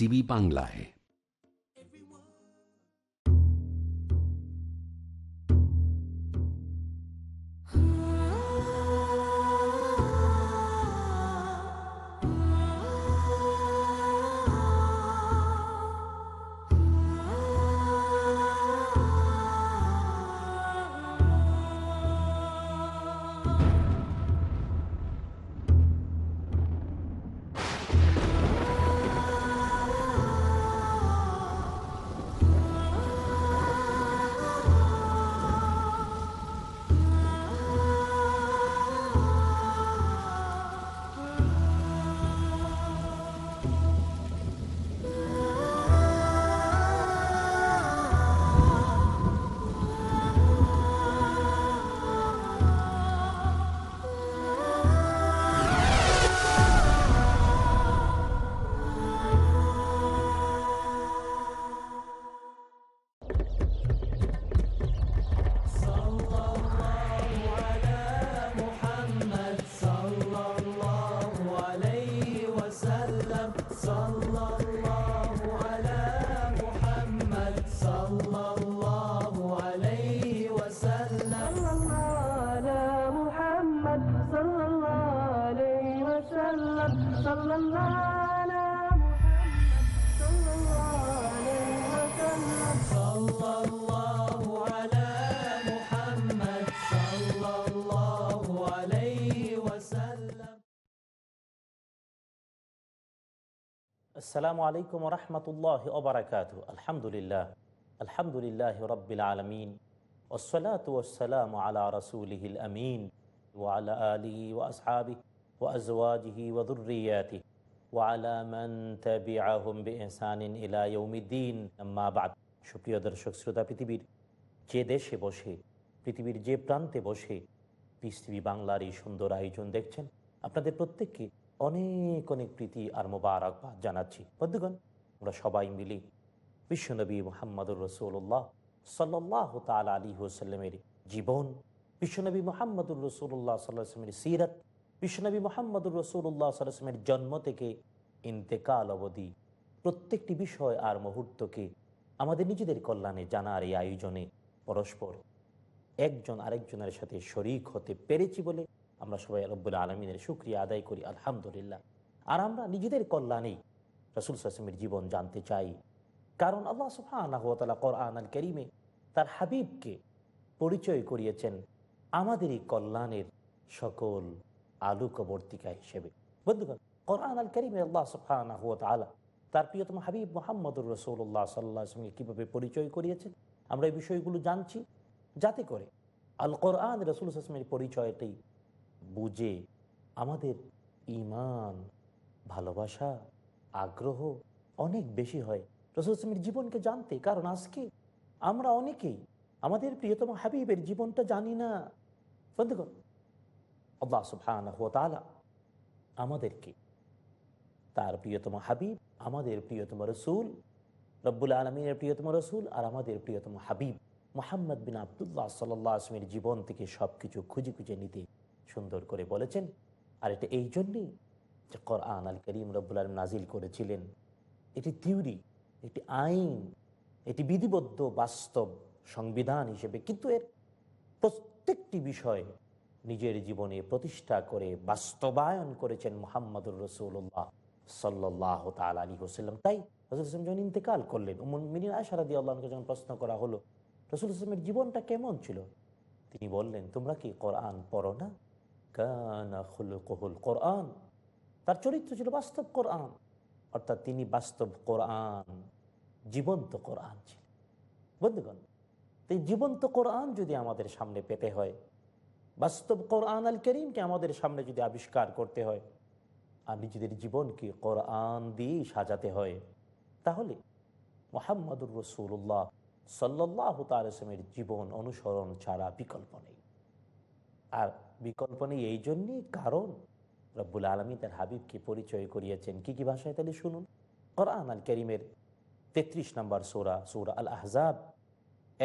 TV বাংলায়। আসসালামু আলাইকুম রহমতুল্লাহ ওবরাকাত আলহামদুলিল্লাহ। আলহামদুলিল্লাহ রব্বিল আলমিন। ওসলাত ওসালাম আলা রসুলহিল আমিন। ওয়ালা আলিহি ওয়াসহাবি ওয়াজওয়াজিহি ওদুরিয়াতি ওয়ালা মান তাবিআহুম বিইহসানিন ইলা ইয়াউমিদ্দিন। আম্মা বাদ। সুপ্রিয় দর্শক, শ্রোতা পৃথিবীর যে দেশে বসে, পৃথিবীর যে প্রান্তে বসে টিভি বাংলার এই সুন্দর আয়োজন দেখছেন আপনাদের প্রত্যেককে অনেক অনেক প্রীতি আর মোবারকবাদ জানাচ্ছি। বন্ধুগণ, আমরা সবাই মিলে বিশ্বনবী মোহাম্মদুর রসুল্লাহ সাল্লাহ তাল আলী হুসাল্লামের জীবন বিশ্বনবী মোহাম্মদুর রসুল্লাহ সাল্লাহামের সিরাত বিশ্বনবী মোহাম্মদুর রসুল্লাহ সাল্লাহামের জন্ম থেকে ইন্তেকাল অবধি প্রত্যেকটি বিষয় আর মুহূর্তকে আমাদের নিজেদের কল্যাণে জানার এই আয়োজনে পরস্পর একজন আরেকজনের সাথে শরিক হতে পেরেছি বলে আমরা সবাই রব্বুল আলমিনের সুক্রিয়া আদায় করি, আলহামদুলিল্লাহ। আর আমরা নিজেদের কল্যাণেই রসুল সাসমের জীবন জানতে চাই। কারণ আল্লাহ সুফানা কোরআন আল করিমে তার হাবিবকে পরিচয় করিয়েছেন আমাদেরই কল্যাণের সকল আলোকবর্তিকা হিসেবে। বন্ধুগণ কোরআন আল করিমে আল্লাহ সুফানা তালা তার প্রিয়তম হাবিব মোহাম্মদুর রসুল্লাহ সাল্লাহ সঙ্গে কীভাবে পরিচয় করিয়েছেন, আমরা এই বিষয়গুলো জানছি। যাতে করে আল কোরআন রসুল আসমের পরিচয়টি বুঝে আমাদের ইমান ভালোবাসা, আগ্রহ অনেক বেশি হয়। রসুল আসলামের জীবনকে জানতে, কারণ আজকে আমরা অনেকেই আমাদের প্রিয়তম হাবিবের জীবনটা জানি না। বন্ধুগণ, আল্লাহ তাআলা আমাদেরকে, তার প্রিয়তম হাবিব, আমাদের প্রিয়তম রসুল, রব্বুল আলমিনের প্রিয়তম রসুল আর আমাদের প্রিয়তম হাবিব, মোহাম্মদ বিন আবদুল্লাহ সাল্লাহ আসমের জীবন থেকে সব কিছু খুঁজে খুঁজে নিতে সুন্দর করে বলেছেন। আর এটা এই জন্যেই যে কোরআন আল করিম রব্বুল আলম নাজিল করেছিলেন। এটি থিওরি একটি আইন, এটি বিধিবদ্ধ, বাস্তব সংবিধান হিসেবে কিন্তু এর প্রত্যেকটি বিষয় নিজের জীবনে প্রতিষ্ঠা করে বাস্তবায়ন করেছেন মোহাম্মদুর রসুল্লাহ সাল্লাহ তাল আলী হোসাল্লাম তাই রসুল ইসলাম যখন ইন্তেকাল করলেন মিনিন আশারাদি আল্লাহকে যখন প্রশ্ন করা হলো, রসুল ইসলামের জীবনটা কেমন ছিল? তিনি বললেন, তোমরা কি কোরআন পড়ো না? কোরআন। তার চরিত্র ছিল বাস্তব কোরআন। অর্থাৎ তিনি বাস্তব কোরআন, জীবন্ত কোরআন ছিল বন্ধুগণ, এই জীবন্ত কোরআন যদি আমাদের সামনে পেতে হয়, বাস্তব কোরআন আল করিমকে আমাদের সামনে যদি আবিষ্কার করতে হয়, আর নিজেদের জীবনকে কোরআন দিয়েই সাজাতে হয়, তাহলে মোহাম্মদুর রসুল্লাহ সাল্লাহ তালসমের জীবন অনুসরণ ছাড়া বিকল্প নেই। আর বিকল্প নেই, এই জন্যই কারণ রব্বুল আলমী তার হাবিবকে পরিচয় করিয়েছেন। কি কি ভাষায় তাহলে শুনুন? কোরআন আল করিমের তেত্রিশ নম্বর সোরা, সৌরা আল আহজাব,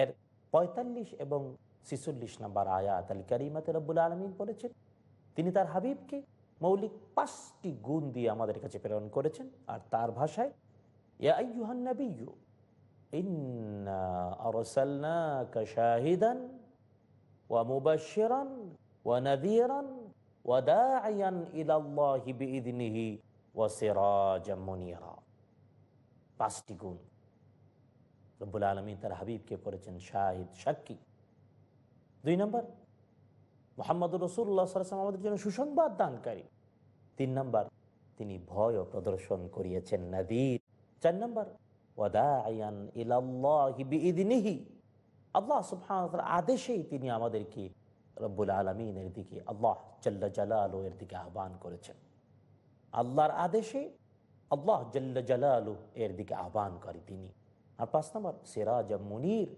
এর পঁয়তাল্লিশ এবং ছিচল্লিশ নম্বর আয়াত আল করিমাতে রব্বুল আলমিন বলেছেন, তিনি তার হাবিবকে মৌলিক পাঁচটি গুণ দিয়ে আমাদের কাছে প্রেরণ করেছেন। আর তার ভাষায় ইন্না শাহিদান ওয়া মুবাশশিরান ওয়া নাযীরান ওয়া দাঈয়ান ইলা আল্লাহি বিইذনিহি ওয়া সিরাজাম মুনীরা। পাঁচটি গুণ। রব্বুল আলমিন তার হাবিবকে করেছেন শাহিদ সাক্ষী। দুই নম্বর মোহাম্মদ রসুল্লাহ সাল্লাম আমাদের জন্য সুসংবাদ দানকারী। তিন নম্বর, তিনি ভয় প্রদর্শন করিয়েছেন নাদির চার নম্বর ওয়াদায়ান ইলাল্লাহি বিইذনিহি আল্লাহ সুবহানাহু আদেশেই তিনি আমাদেরকে রব্বুল আলমিনের দিকে, আল্লাহ জাল্লা জালালু এর দিকে আহ্বান করেছেন। আল্লাহর আদেশে আল্লাহ জাল্লা জালালু এর দিকে আহ্বান করে তিনি। আর পাঁচ নম্বর, সিরাজ মুনির,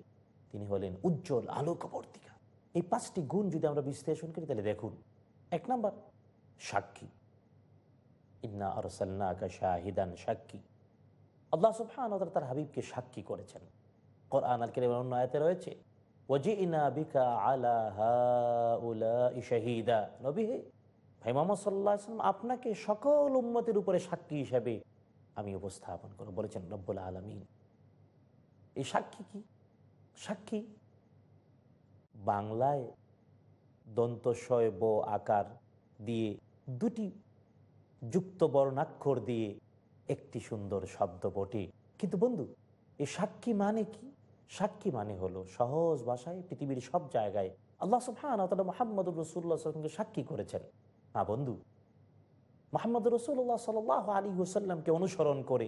তিনি হলেন উজ্জ্বল আলোকবর্তিকা। এই পাঁচটি গুণ যদি আমরা বিশ্লেষণ করি, তাহলে দেখুন, এক নম্বর, সাক্ষী। ইন্না আরসাল্লাকা শাহিদান সাক্ষী। আল্লাহ সুবহান তার হাবিবকে সাক্ষী করেছেন। কোরআন আল কেরিমের অন্য আয়াতে রয়েছে হে, ভাই মোহাম্মদ সাল্লাহ আসলাম আপনাকে সকল উম্মতের উপরে সাক্ষী হিসাবে আমি উপস্থাপন করব, বলেছেন রব্বুল আলমিন। এই সাক্ষী কি? সাক্ষী বাংলায় দন্তশয় ব আকার দিয়ে, দুটি যুক্ত বর্ণাক্ষর দিয়ে একটি সুন্দর শব্দ বটে। কিন্তু বন্ধু, এই সাক্ষী মানে কি? সাক্ষী মানে হলো সহজ ভাষায় পৃথিবীর সব জায়গায় আল্লাহ সুফান মোহাম্মদ রসুল্লাহকে সাক্ষী করেছেন। হ্যাঁ বন্ধু মোহাম্মদ রসুল্লাহ সাল আলী হুসাল্লামকে অনুসরণ করে,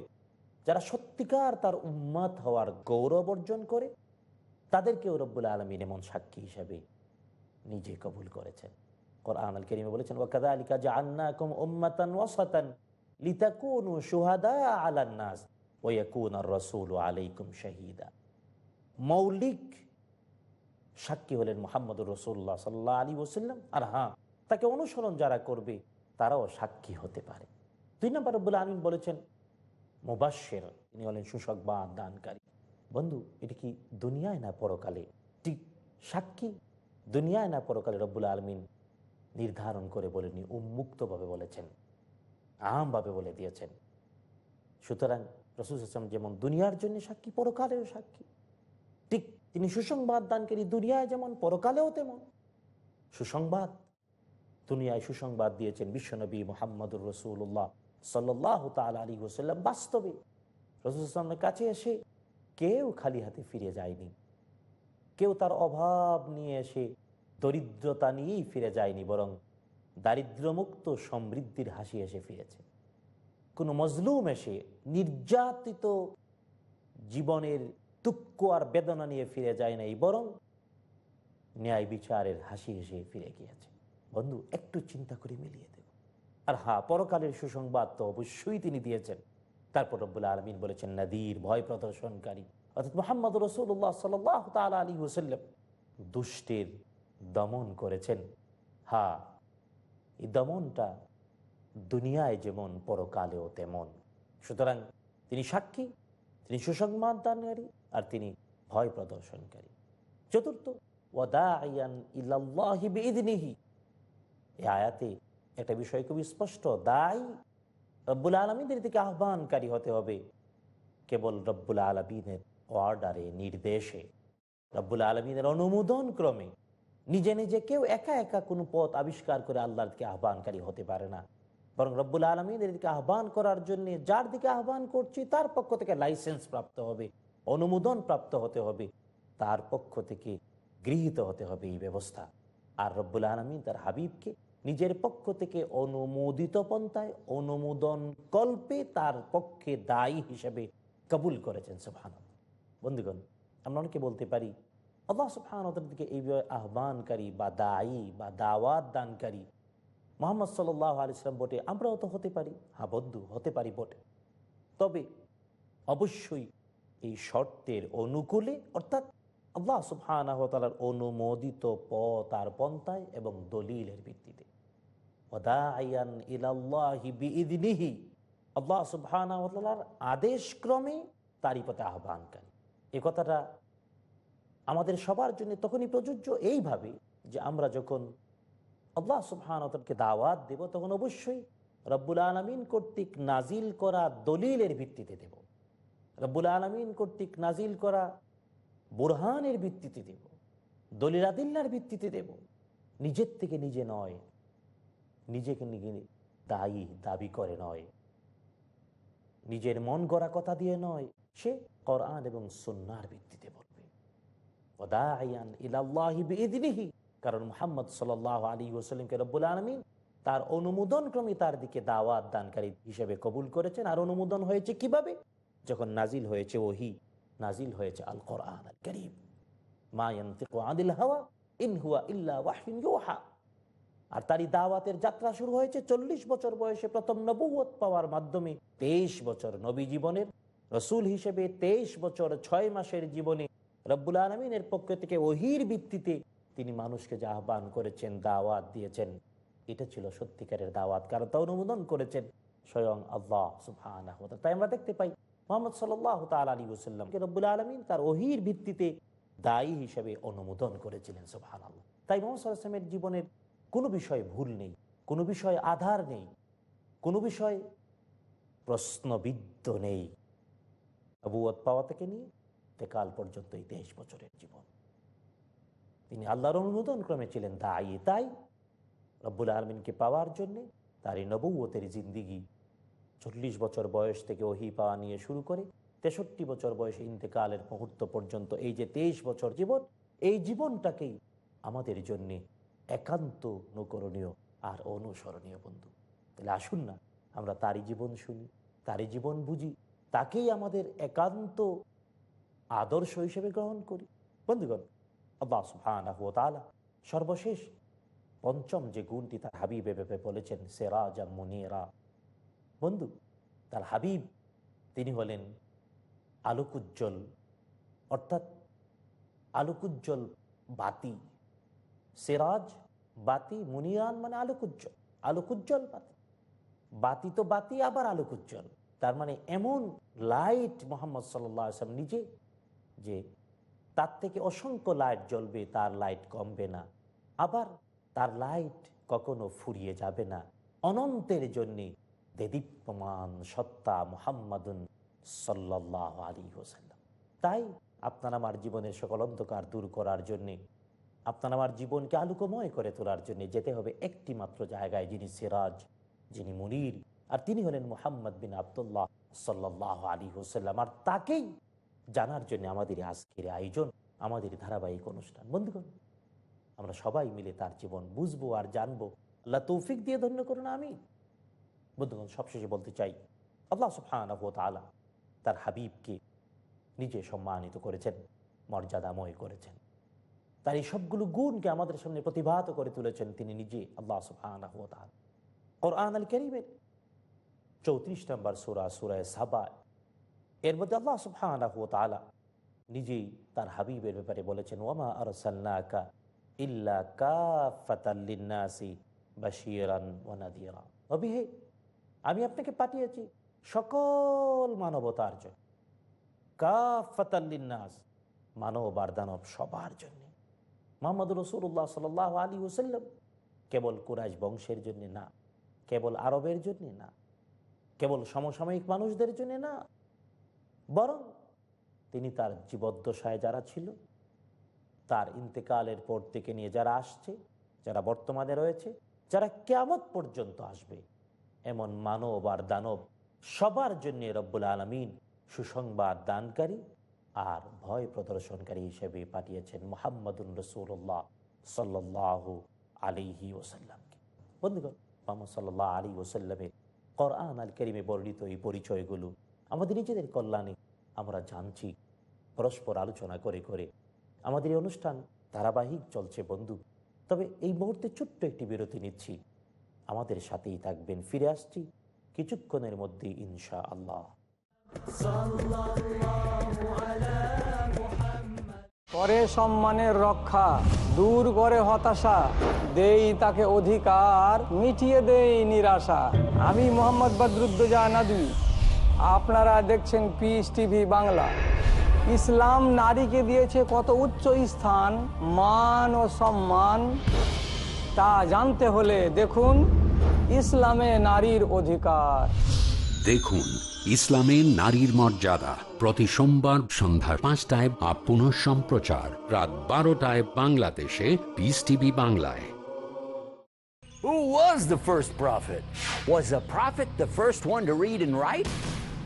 যারা সত্যিকার তার উম্মাদ হওয়ার গৌরব অর্জন করে, তাদেরকেও রব্বুল আলমিন এমন সাক্ষী হিসাবে নিজে কবুল করেছেন। কোরআন আল করিমে বলেছেন ওয়াকাদা আলিকা জাআন্নাকুম উম্মাতান ওয়াসাতান লিতাকুনু শুহাদা আলান নাস ওয়া ইয়াকুনা আর-রাসূলু আলাইকুম শাহীদা। মৌলিক সাক্ষী হলেন মোহাম্মদ রসুল্লাহ সাল্লাহ আলী ওসাল্লাম আর হ্যাঁ তাকে অনুসরণ যারা করবে, তারাও সাক্ষী হতে পারে। দুই নম্বর রব্বুল আলমিন বলেছেন মুবাসের তিনি হলেন সুসংবাদ দানকারী। বন্ধু, এটি কি দুনিয়ায় না পরকালে? ঠিক সাক্ষী দুনিয়ায় না পরকালে রব্বুল আলমিন নির্ধারণ করে বলেনি উন্মুক্তভাবে বলেছেন আমভাবে বলে দিয়েছেন। সুতরাং রসুল আসলাম যেমন দুনিয়ার জন্য সাক্ষী, পরকালেও সাক্ষী। ঠিক তিনি সুসংবাদ দানকারী দুনিয়ায় যেমন, পরকালেও তেমন। সুসংবাদ, দুনিয়ায় সুসংবাদ দিয়েছেন বিশ্বনবী মোহাম্মদুর রসুল্লাহ সাল্লাহ তাল আলী ওসাল্লাম বাস্তবে। রসুলের কাছে এসে কেউ খালি হাতে ফিরে যায়নি। কেউ তার অভাব নিয়ে এসে দরিদ্রতা নিয়েই ফিরে যায়নি, বরং দারিদ্র্যমুক্ত সমৃদ্ধির হাসি এসে ফিরেছে। কোনো মজলুম এসে নির্যাতিত জীবনের দুঃখ আর বেদনা নিয়ে ফিরে যায় নাই, বরং ন্যায় বিচারের হাসি হেসে ফিরে গিয়েছে। বন্ধু, একটু চিন্তা করে মিলিয়ে দেব। আর হা, পরকালের সুসংবাদ তো অবশ্যই তিনি দিয়েছেন। তারপর রব্বুল আলমিন বলেছেন, নাদির, ভয় প্রদর্শনকারী। অর্থাৎ মোহাম্মদ রসুল্লাহ সাল তাল আলী হুসাল্লাম দুষ্টের দমন করেছেন। হা, এই দমনটা দুনিয়ায় যেমন, পরকালেও তেমন। সুতরাং তিনি সাক্ষী তিনি সুসংবাদ দানকারী আর তিনি ভয় প্রদর্শনকারী। চতুর্থ ওয়াদায়ান ইল্লাল্লাহি বিইذনিহি এই আয়াতে একটা বিষয় খুবই স্পষ্ট দায় রব্বুল আলমিনের দিকে আহ্বানকারী হতে হবে কেবল রব্বুল আলমিনের অর্ডারে, নির্দেশে। রব্বুল আলমিনের অনুমোদন ক্রমে নিজে নিজে কেউ একা একা কোনো পথ আবিষ্কার করে আল্লাহর দিকে আহ্বানকারী হতে পারে না। বরং রব্বুল আলমিনের দিকে আহ্বান করার জন্য যার দিকে আহ্বান করছি, তার পক্ষ থেকে লাইসেন্স প্রাপ্ত হবে, অনুমোদন প্রাপ্ত হতে হবে, তার পক্ষ থেকে গৃহীত হতে হবে এই ব্যবস্থা। আর রব্বুল আলমিন তার হাবিবকে নিজের পক্ষ থেকে অনুমোদিত পন্থায় অনুমোদন কল্পে তার পক্ষে দায়ী হিসেবে কবুল করেছেন সুফান বন্ধুগণ, আমরা অনেকে বলতে পারি, আল্লাহ সুফানতের দিকে এই আহ্বানকারী বা দায়ী বা দাওয়াত দানকারী মোহাম্মদ সাল্লাহ আলিয়াল্লাম বটে, আমরাও তো হতে পারি। হ্যাঁ বন্ধু, হতে পারি বটে। তবে অবশ্যই এই শর্তের অনুকূলে, অর্থাৎ আল্লাহ সুবহানাহতালার অনুমোদিত পথ আর পন্থায় এবং দলিলের ভিত্তিতে। আল্লাহ সুবহানাহতালার আদেশ ক্রমে তারই পথে আহ্বানকারী। এ কথাটা আমাদের সবার জন্য তখনই প্রযোজ্য এইভাবে যে আমরা যখন আল্লাহ সুবহানকে দাওয়াত দেব, তখন অবশ্যই রব্বুল আলমিন কর্তৃক নাজিল করা দলিলের ভিত্তিতে দেব। রব্বুল আলমিন কর্তৃক নাজিল করা বুরহানের ভিত্তিতে দেব। দলিল আদিল্লার ভিত্তিতে দেব। নিজের থেকে নিজে নয়, নিজেকে নিজে দায়ী, দাবি করে নয়। নিজের মন গড়া কথা দিয়ে নয়, সে কোরআন এবং সন্ন্যার ভিত্তিতে বলবে। ওদায়ান ইলাল্লাহি বিইذনিহি কারণ মুহাম্মদ সাল্লাল্লাহু আলাইহি ওয়াসাল্লামকে রব্বুল আলামিন তার অনুমোদন ক্রমে তার দিকে দাওয়াত দানকারী হিসেবে কবুল করেছেন। আর অনুমোদন হয়েছে কীভাবে? যখন নাজিল হয়েছে ওহি, নাজিল হয়েছে আল কোরআন আল করিম আর তারই দাওয়াতের যাত্রা শুরু হয়েছে চল্লিশ বছর বয়সে প্রথম নবুয়ত পাওয়ার মাধ্যমে তেইশ বছর নবী জীবনের। রসুল হিসেবে তেইশ বছর ছয় মাসের জীবনে রব্বুল আলমিনের পক্ষ থেকে ওহির ভিত্তিতে তিনি মানুষকে যে আহ্বান করেছেন, দাওয়াত দিয়েছেন, এটা ছিল সত্যিকারের দাওয়াত। কারণ তা অনুমোদন করেছেন স্বয়ং আল্লাহ সুফান তাই আমরা দেখতে পাই, মোহাম্মদ সাল্লাহ তাল আলী ওসাল্লামকে রব্বুল আলমিন তার অহির ভিত্তিতে দায়ী হিসেবে অনুমোদন করেছিলেন সুফান আল্লাহ তাই মোহাম্মদ সাল্লামের জীবনের কোনো বিষয়ে ভুল নেই, কোনো বিষয়ে আধার নেই, কোনো বিষয়ে প্রশ্নবিদ্ধ নেই। নবুয়ত পাওয়া থেকে নিয়ে কাল পর্যন্ত এই তেইশ বছরের জীবন। তিনি আল্লাহর অনুমোদন ক্রমে ছিলেন দায়ী, তাই রব্বুল আলমিনকে পাওয়ার জন্যে তার এই নবুয়তের জিন্দিগি চল্লিশ বছর বয়স থেকে ওহি পাওয়া নিয়ে শুরু করে তেষট্টি বছর বয়সে ইন্তেকালের মুহূর্ত পর্যন্ত এই যে তেইশ বছর জীবন, এই জীবনটাকেই আমাদের জন্যে একান্ত অনুকরণীয় আর অনুসরণীয় বন্ধু। তাহলে আসুন না, আমরা তারই জীবন শুনি, তারই জীবন বুঝি, তাকেই আমাদের একান্ত আদর্শ হিসেবে গ্রহণ করি। বন্ধুগণ আল্লাহ সর্বশেষ পঞ্চম যে গুণটি তার হাবিবে ভেবে বলেছেন সেরাজা মুনিরা। বন্ধু, তার হাবিব তিনি হলেন আলোকুজ্জ্বল, অর্থাৎ আলোকুজ্জ্বল বাতি। সেরাজ, বাতি মুনিয়ান মানে আলোকুজ্জ্বল। আলোকুজ্জ্বল বাতি। বাতি তো বাতি, আবার আলোকুজ্জ্বল। তার মানে এমন লাইট মোহাম্মদ সাল্লাম নিজে যে তার থেকে অসংখ্য লাইট জ্বলবে, তার লাইট কমবে না। আবার তার লাইট কখনো ফুরিয়ে যাবে না। অনন্তের জন্যে দেদীপ্যমান সত্তা মোহাম্মদুন সাল্লাহ আলী হোসাল্লাম তাই আপনার আমার জীবনের সকল অন্ধকার দূর করার জন্যে, আপনার আমার জীবনকে আলোকময় করে তোলার জন্য যেতে হবে একটি মাত্র জায়গায়, যিনি সিরাজ, যিনি মুনির, আর তিনি হলেন মোহাম্মদ বিন আবদুল্লাহ সাল্লাহ আলী হোসাল্লাম আর তাকেই জানার জন্য আমাদের আজকের আয়োজন আমাদের ধারাবাহিক অনুষ্ঠান। বন্ধুগণ, আমরা সবাই মিলে তার জীবন বুঝব আর জানব। আল্লাহ তৌফিক দিয়ে ধন্য করুন আমি বন্ধুগণ, সবশেষে বলতে চাই, আল্লাহ সুফান আলা তার হাবিবকে নিজে সম্মানিত করেছেন, মর্যাদাময় করেছেন। তার এই সবগুলো গুণকে আমাদের সামনে প্রতিভাত করে তুলেছেন তিনি নিজে, আল্লাহ সুফান কোরআন আল করিমের চৌত্রিশ নম্বর সুরা, সুরায় সাবা এর মধ্যে আল্লাহ সুফান নিজেই তার হাবিবের ব্যাপারে বলেছেন ওমা আর সাল্লাকা ইল্লা কাফাতাল্লিনাসি বাশিরান ওয়ানাদিরা অবিহে আমি আপনাকে পাঠিয়েছি সকল মানবতার জন্য। কাফাতাল্লিনাস মানব আর দানব সবার জন্য। মোহাম্মদ রসুল্লাহ সাল আলী হুসাল্লাম কেবল কুরাইশ বংশের জন্য না, কেবল আরবের জন্য না, কেবল সমসাময়িক মানুষদের জন্য না বরং তিনি তার জীবদ্দশায় যারা ছিল, তার ইন্তেকালের পর থেকে নিয়ে যারা আসছে, যারা বর্তমানে রয়েছে, যারা কেমত পর্যন্ত আসবে, এমন মানব আর দানব সবার জন্য রব্বুল আলমিন সুসংবাদ দানকারী আর ভয় প্রদর্শনকারী হিসেবে পাঠিয়েছেন মোহাম্মদুল রসুল্লাহ সাল্লাহ আলিহি ওসাল্লামকে বন্ধুগণ, মোহাম্মদ সাল্লাহ আলী ওসাল্লামের কোরআন আল করিমে বর্ণিত এই পরিচয়গুলো আমাদের নিজেদের কল্যাণে আমরা জানছি, পরস্পর আলোচনা করে করে আমাদের এই অনুষ্ঠান ধারাবাহিক চলছে বন্ধু। তবে এই মুহূর্তে ছোট্ট একটি বিরতি নিচ্ছি। আমাদের সাথেই থাকবেন, ফিরে আসছি কিছুক্ষণের মধ্যে ইনশা আল্লাহ করে সম্মানের রক্ষা, দূর করে হতাশা, দেই তাকে অধিকার, মিটিয়ে দেই নিরাশা। আমি মোহাম্মদ বদরুদ্দোজা নদী আপনারা দেখছেন পিস টিভি বাংলা ইসলাম নারীকে দিয়েছে কত উচ্চ স্থান মান ও সম্মান তা জানতে হলে দেখুন ইসলামে নারীর অধিকার দেখুন ইসলামে নারীর মর্যাদা প্রতি সোমবার সন্ধ্যা পাঁচটায় বা পুনঃ সম্প্রচার রাত বারোটায় বাংলাদেশে পিস টিভি বাংলায় Who was the first prophet? Was a prophet the first one to read and write?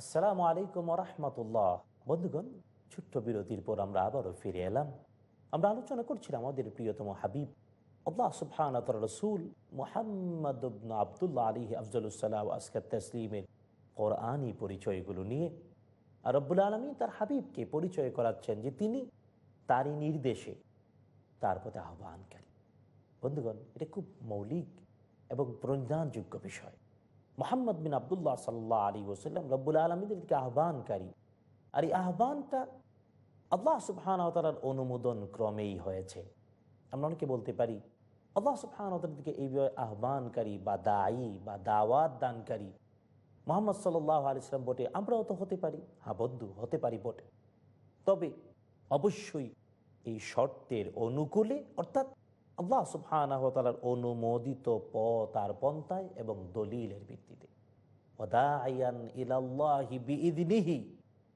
আসসালামু আলাইকুম রহমতুল্লাহ। বন্ধুগণ, ছোট্ট বিরতির পর আমরা আবারও ফিরে এলাম। আমরা আলোচনা করছিলাম আমাদের প্রিয়তম হাবিব। আল্লাহ সুবহান রসুল মোহাম্মদ আবদুল্লাহ আলী আফজলুসাল্লাহ আসকার তসলিমের কোরআনই পরিচয়গুলো নিয়ে, আর রব্বুল আলমী তার হাবিবকে পরিচয় করাচ্ছেন যে তিনি তারই নির্দেশে, তার প্রতি আহ্বানকারী। বন্ধুগণ, এটা খুব মৌলিক এবং প্রণিধানযোগ্য বিষয়। মোহাম্মদ বিন আবদুল্লাহ সাল্লাহ আলী ওসাল্লাম রব্বুল আলমীদেরকে আহ্বানকারী আর এই আহ্বানটা আল্লাহ সুবহানতালার অনুমোদন ক্রমেই হয়েছে। আমরা অনেকে বলতে পারি, আল্লাহ সুবহানতার দিকে এইভাবে আহ্বানকারী বা দায়ী বা দাওয়াত দানকারী মোহাম্মদ সাল্লাহ আলিয়াল্লাম বটে, আমরাও তো হতে পারি। হ্যাঁ বন্ধু, হতে পারি বটে। তবে অবশ্যই এই শর্তের অনুকূলে, অর্থাৎ আল্লাহ সুবহানাহতালার অনুমোদিত পথ আর পন্থায় এবং দলিলের ভিত্তিতে। ওদায়ান ইলাল্লাহি বিইদনিহি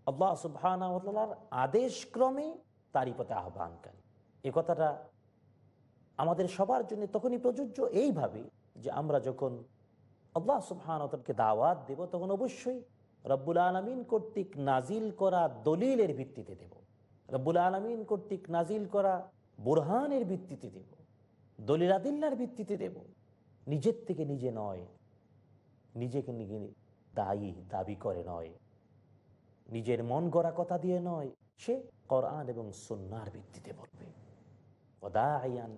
আল্লাহ সুবহানাহতালার আদেশ ক্রমে তারই পথে আহ্বানকারী। এ কথাটা আমাদের সবার জন্য তখনই প্রযোজ্য এইভাবে যে আমরা যখন আল্লাহ সুবহানকে দাওয়াত দেব, তখন অবশ্যই রব্বুল আলমিন কর্তৃক নাজিল করা দলিলের ভিত্তিতে দেব। রব্বুল আলমিন কর্তৃক নাজিল করা বুরহানের ভিত্তিতে দেব। দলিল আদিল্লার ভিত্তিতে দেব। নিজের থেকে নিজে নয়, নিজেকে নিজে দায়ী দাবি করে নয়। নিজের মন গড়া কথা দিয়ে নয়, সে কোরআন এবং সুন্নার ভিত্তিতে বলবে। ওদায়ান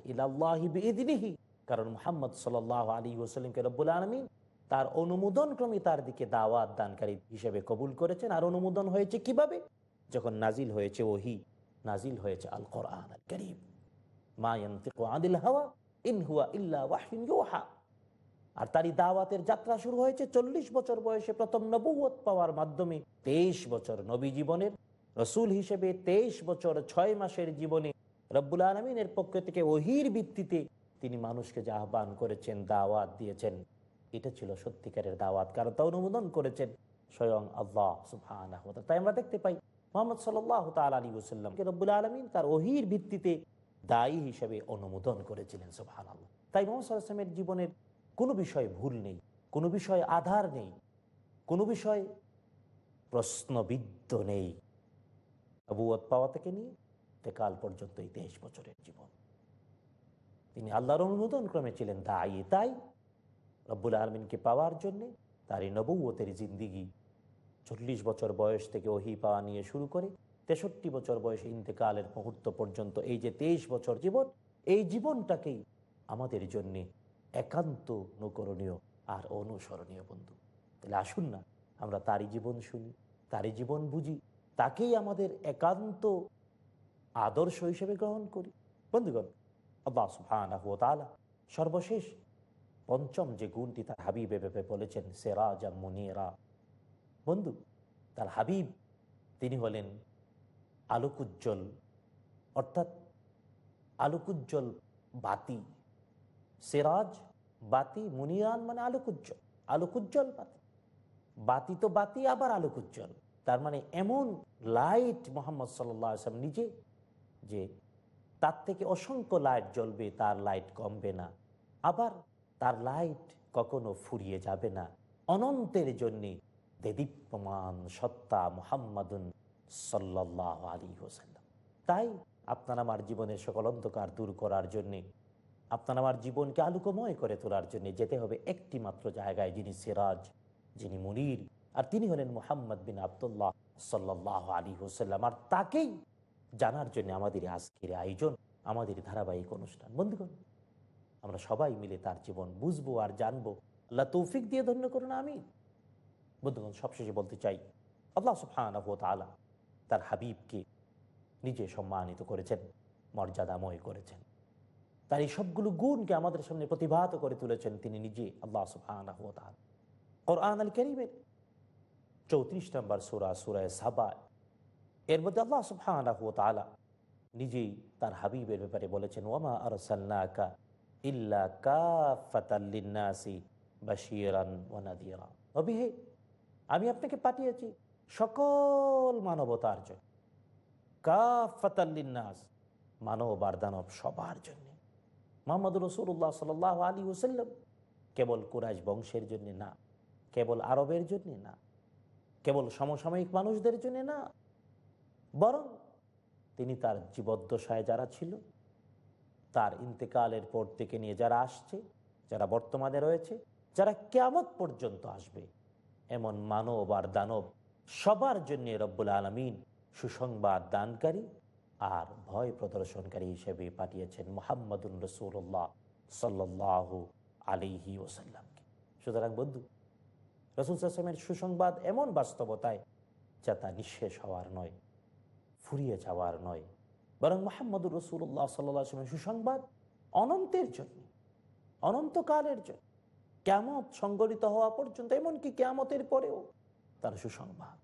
কারণ মোহাম্মদ সাল আলী ওসালিমকে রব্বুল আলমিন তার অনুমোদন ক্রমে তার দিকে দাওয়াত দানকারী হিসেবে কবুল করেছেন। আর অনুমোদন হয়েছে কীভাবে? যখন নাজিল হয়েছে ওহি, নাজিল হয়েছে আল কোরআন আল করিম আদিল হাওয়া, ইন ইল্লা ওয়াহিন আর তারই দাওয়াতের যাত্রা শুরু হয়েছে চল্লিশ বছর বয়সে প্রথম নবুয়ত পাওয়ার মাধ্যমে। তেইশ বছর নবী জীবনের, রসুল হিসেবে তেইশ বছর ছয় মাসের জীবনে রব্বুল আলমিনের পক্ষ থেকে ওহির ভিত্তিতে তিনি মানুষকে যে আহ্বান করেছেন, দাওয়াত দিয়েছেন, এটা ছিল সত্যিকারের দাওয়াত, কারণ তা অনুমোদন করেছেন স্বয়ং আল্লাহ সুফান তাই আমরা দেখতে পাই, মোহাম্মদ সাল্লাহ তাল আলী ওসাল্লামকে রব্বুল আলমিন তার ওহির ভিত্তিতে দায়ী হিসেবে অনুমোদন করেছিলেন সুফান আল্লাহ তাই মোহাম্মদ সাল্লামের জীবনের কোনো বিষয়ে ভুল নেই, কোনো বিষয়ে আধার নেই, কোনো বিষয় প্রশ্নবিদ্ধ নেই। নবুয়ত পাওয়া থেকে নিয়ে তে কাল পর্যন্ত এই তেইশ বছরের জীবন। তিনি আল্লাহর অনুমোদন ক্রমে ছিলেন দায়ী, তাই রব্বুল আলমিনকে পাওয়ার জন্যে তার এই নবুয়তের জিন্দিগি চল্লিশ বছর বয়স থেকে ওহি পাওয়া নিয়ে শুরু করে তেষট্টি বছর বয়সে ইন্তেকালের মুহূর্ত পর্যন্ত এই যে তেইশ বছর জীবন, এই জীবনটাকেই আমাদের জন্যে একান্ত অনুকরণীয় আর অনুসরণীয় বন্ধু। তাহলে আসুন না, আমরা তারই জীবন শুনি, তারই জীবন বুঝি, তাকেই আমাদের একান্ত আদর্শ হিসেবে গ্রহণ করি। বন্ধুগণ, আল্লাহ সুবহানাহু ওয়া সর্বশেষ পঞ্চম যে গুণটি তার হাবিবে ভেবে বলেছেন সেরা সেরাজা মুনিরা। বন্ধু, তার হাবিব তিনি হলেন আলোকুজ্জ্বল, অর্থাৎ আলোকুজ্জ্বল বাতি, সেরাজ বাতি মুনিরান মানে আলোকুজ্জ্বল আলোকুজ্জ্বল বাতি। বাতি তো বাতি, আবার আলোকুজ্জ্বল। তার মানে এমন লাইট মোহাম্মদ সাল্লাম নিজে যে তার থেকে অসংখ্য লাইট জ্বলবে, তার লাইট কমবে না। আবার তার লাইট কখনো ফুরিয়ে যাবে না। অনন্তের জন্যে দেদীপ্যমান সত্তা মোহাম্মদুন সাল্লাহ আলী হোসাল্লাম তাই আপনার আমার জীবনের সকল অন্ধকার দূর করার জন্যে, আপনার আমার জীবনকে আলোকময় করে তোলার জন্য যেতে হবে একটি মাত্র জায়গায়, যিনি সিরাজ, যিনি মুনির, আর তিনি হলেন মোহাম্মদ বিন আবদুল্লাহ সাল্লাহ আলী হোসাল্লাম আর তাকেই জানার জন্য আমাদের আজকের আয়োজন, আমাদের ধারাবাহিক অনুষ্ঠান। বন্ধুগণ, আমরা সবাই মিলে তার জীবন বুঝব আর জানব। আল্লাহ তৌফিক দিয়ে ধন্য করুন আমি বন্ধুগণ, সবশেষে বলতে চাই, আল্লাহ সুফান তার হাবিবকে নিজে সম্মানিত করেছেন, মর্যাদাময় করেছেন। তার এই সবগুলো গুণকে আমাদের সামনে প্রতিভাত করে তুলেছেন তিনি নিজে, আল্লাহ সুফান কোরআন আল করিমের চৌত্রিশ নম্বর সুরা সুরায় সাবা, এর মধ্যে আল্লাহ সুফান নিজেই তার হাবিবের ব্যাপারে বলেছেন ওমা আরসাল্লাকা ইল্লা কাফাতাল্লিন্নাসি বাশিরান ওয়ানাদিরা নবী হে, আমি আপনাকে পাঠিয়েছি সকল মানবতার জন্য। কাফাতাল্লিন্নাস মানব আর দানব সবার জন্য। মোহাম্মদ রসুল্লাহ সাল আলী ওসাল্লাম কেবল কুরাইশ বংশের জন্য না, কেবল আরবের জন্য না, কেবল সমসাময়িক মানুষদের জন্য না, বরং তিনি তার জীবদ্দশায় যারা ছিল, তার ইন্তেকালের পর থেকে নিয়ে যারা আসছে, যারা বর্তমানে রয়েছে, যারা কেয়ামত পর্যন্ত আসবে, এমন মানব আর দানব সবার জন্য রব্বুল আলমিন সুসংবাদ দানকারী আর ভয় প্রদর্শনকারী হিসেবে পাঠিয়েছেন মোহাম্মদুল রসুল্লাহ সাল্লাহ আলিহি ওসাল্লামকে সুতরাং বন্ধু, রসুল আসলামের সুসংবাদ এমন বাস্তবতায় যা তা নিঃশেষ হওয়ার নয়, ফুরিয়ে যাওয়ার নয়। বরং মোহাম্মদুর রসুল্লাহ সাল্লামের সুসংবাদ অনন্তের জন্য, অনন্তকালের জন্য কেমত সংগঠিত হওয়া পর্যন্ত, এমনকি কেয়ামতের পরেও তার সুসংবাদ।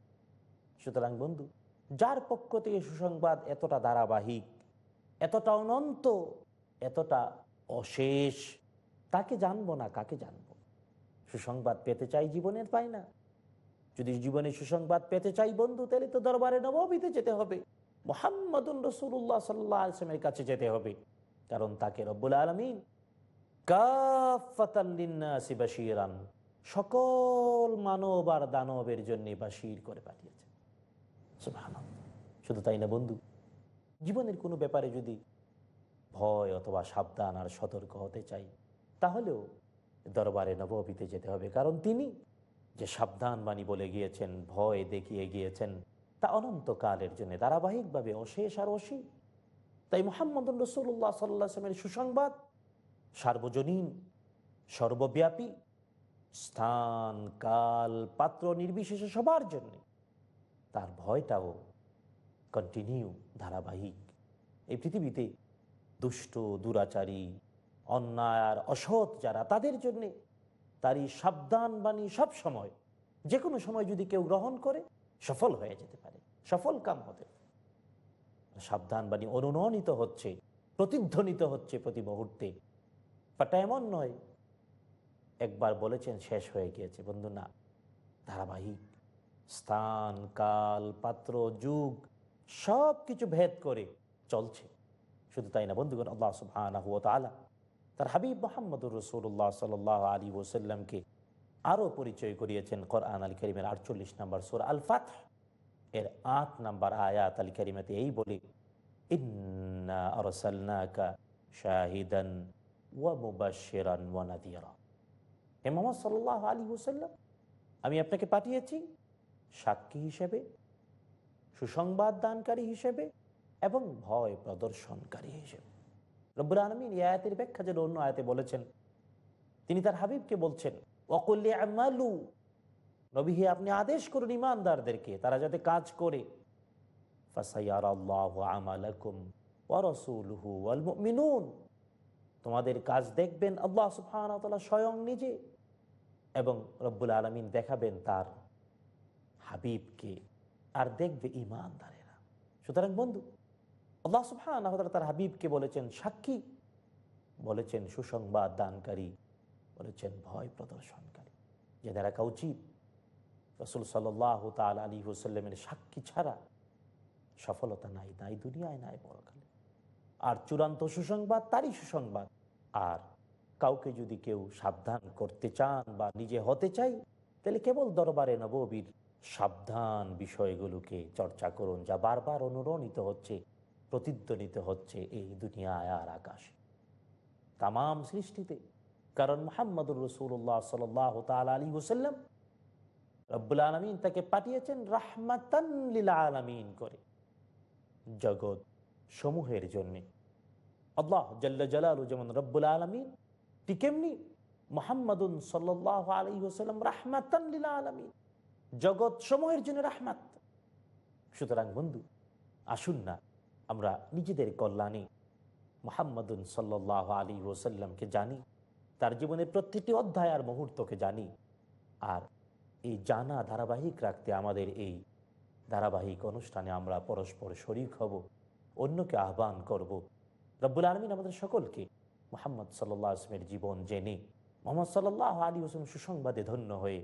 সুতরাং বন্ধু, যার পক্ষ থেকে সুসংবাদ এতটা ধারাবাহিক, এতটা অনন্ত, এতটা অশেষ, তাকে জানব না, কাকে জানব? সুসংবাদ পেতে চাই জীবনের পাই না যদি জীবনে সুসংবাদ পেতে চাই বন্ধু, তাহলে তো দরবারে নবীতে যেতে হবে। মোহাম্মদুল রসুল্লাহ সাল্লাহ আসলামের কাছে যেতে হবে। কারণ তাকে রব্বুল আলমিন সকল মানব আর দানবের জন্য বাসির করে পাঠিয়েছে। শুধু তাই না বন্ধু? জীবনের কোনো ব্যাপারে যদি ভয় অথবা সাবধান আর সতর্ক হতে চাই, তাহলেও দরবারে নবীতে যেতে হবে। কারণ তিনি যে সাবধান বাণী বলে গিয়েছেন, ভয় দেখিয়ে গিয়েছেন, তা অনন্তকালের জন্য ধারাবাহিকভাবে অশেষ আর অসীম। তাই মোহাম্মদ রসুল্লাহ সাল্লামের সুসংবাদ সার্বজনীন, সর্বব্যাপী স্থান, কাল, পাত্র নির্বিশেষে সবার জন্য। তার ভয়টাও কন্টিনিউ ধারাবাহিক। এই পৃথিবীতে দুষ্ট, দুরাচারী, অন্যায় আর অসৎ যারা, তাদের জন্যে তারই সাবধান বাণী সব সময় যে কোনো সময় যদি কেউ গ্রহণ করে, সফল হয়ে যেতে পারে, সফল কাম হতে। সাবধান বাণী অনুননিত হচ্ছে, প্রতিধ্বনিত হচ্ছে প্রতি মুহূর্তে। বাটা এমন নয় একবার বলেছেন, শেষ হয়ে গিয়েছে। বন্ধু, না, ধারাবাহিক, স্থান, কাল, পাত্র, যুগ, সব কিছু ভেদ করে চলছে। শুধু তাই না, বন্ধুগণ, আল্লাহ ওয়া তার হাবিব মোহাম্মদুর রসুল্লাহ সাল আলী ওসাল্লামকে আরও পরিচয় করিয়েছেন কোরআন আল করিমের আটচল্লিশ নম্বর সুর আল ফাত এর আট নম্বর আয়াত আল করিমাতে এই বলে, ইন্না শাহিদান ওয়া মুবাশশিরান ওয়া নাদিরা। হে মোহাম্মদ সাল্লাল্লাহু আলাইহি ওয়াসাল্লাম, আমি আপনাকে পাঠিয়েছি সাক্ষী হিসেবে, সুসংবাদ দানকারী হিসেবে এবং ভয় প্রদর্শনকারী হিসেবে। রব্বুল আলমিন এই আয়াতের ব্যাখ্যা যেন অন্য আয়াতে বলেছেন। তিনি তার হাবিবকে বলছেন অকল্যে আমালু নবী হে, আপনি আদেশ করুন ইমানদারদেরকে তারা যাতে কাজ করে। তোমাদের কাজ দেখবেন আল্লাহ তাআলা স্বয়ং নিজে। এবং রব্বুল আলমিন দেখাবেন তার হাবিবকে আর দেখবে ইমানদারেরা সুতরাং বন্ধু, আল্লাহ তাআলা তার হাবিবকে বলেছেন সাক্ষী, বলেছেন সুসংবাদ দানকারী, বলেছেন ভয় প্রদর্শনকারী। যে রাখা উচিত, রসুল সাল্লাহ তাল আলী হুসাল্লামের সাক্ষী ছাড়া সফলতা নাই নাই দুনিয়ায়, নাই পরকালে। আর চূড়ান্ত সুসংবাদ তারই সুসংবাদ। আর কাউকে যদি কেউ সাবধান করতে চান বা নিজে হতে চাই, তাহলে কেবল দরবারে নববীর সাবধান বিষয়গুলোকে চর্চা করুন, যা বারবার অনুরণিত হচ্ছে, প্রতিধ্বনিত হচ্ছে এই দুনিয়ায় আর আকাশে। তাম সৃষ্টিতে, কারণ মোহাম্মদুর রসুল্লাহ সাল তাল আলী হুসাল্লাম রব্বুল আলমিন তাকে পাঠিয়েছেন রাহমাতান আলমিন করে, জগৎ সমূহের জন্যে। আল্লাহ জাল্লা জালালু যেমন রব্বুল আলমিন ঠিক এমনি মোহাম্মদুন সাল্লাহ আলী হুসাল্লাম রাহমাতান আলমিন। জগৎ সময়ের জন্য রাহমাত। সুতরাং বন্ধু, আসুন না, আমরা নিজেদের কল্যাণে মোহাম্মদুন সাল্লাহ আলী ওসাল্লামকে জানি, তার জীবনের প্রত্যেকটি অধ্যায় আর মুহূর্তকে জানি, আর এই জানা ধারাবাহিক রাখতে আমাদের এই ধারাবাহিক অনুষ্ঠানে আমরা পরস্পর শরিক হব, অন্যকে আহ্বান করব। রব্বুল আলমিন আমাদের সকলকে মোহাম্মদ সাল্লাহ আসলামের জীবন জেনে মোহাম্মদ সাল্লাহ আলী হোসেন সুসংবাদে ধন্য হয়ে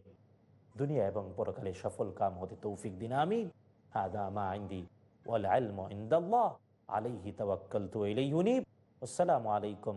দুনিয়া এবং পরকালে সফল কাম হতে তৌফিক দিন আমি হাদা মা আইন্দি আলাইহি আসসালামু আলাইকুম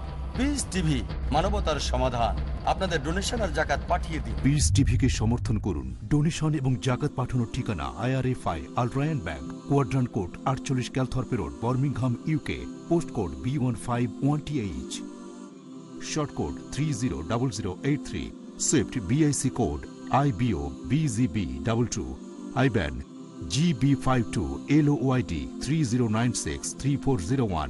পিস মানবতার সমাধান। আপনাদের ডোনেশন আর জাকাত পাঠিয়ে দিন। বিস টিভিকে সমর্থন করুন। ডোনেশন এবং জাকাত পাঠানোর ঠিকানা আইআরএফআই আলট্রায়ন ব্যাংক কোয়াড্রান কোড আটচল্লিশ Calthorpe Road Birmingham UK post code B one five one TH short code three zero double zero eight three swift BIC code IBO BGB double two IBAN GB five two LOID three zero nine six three four zero one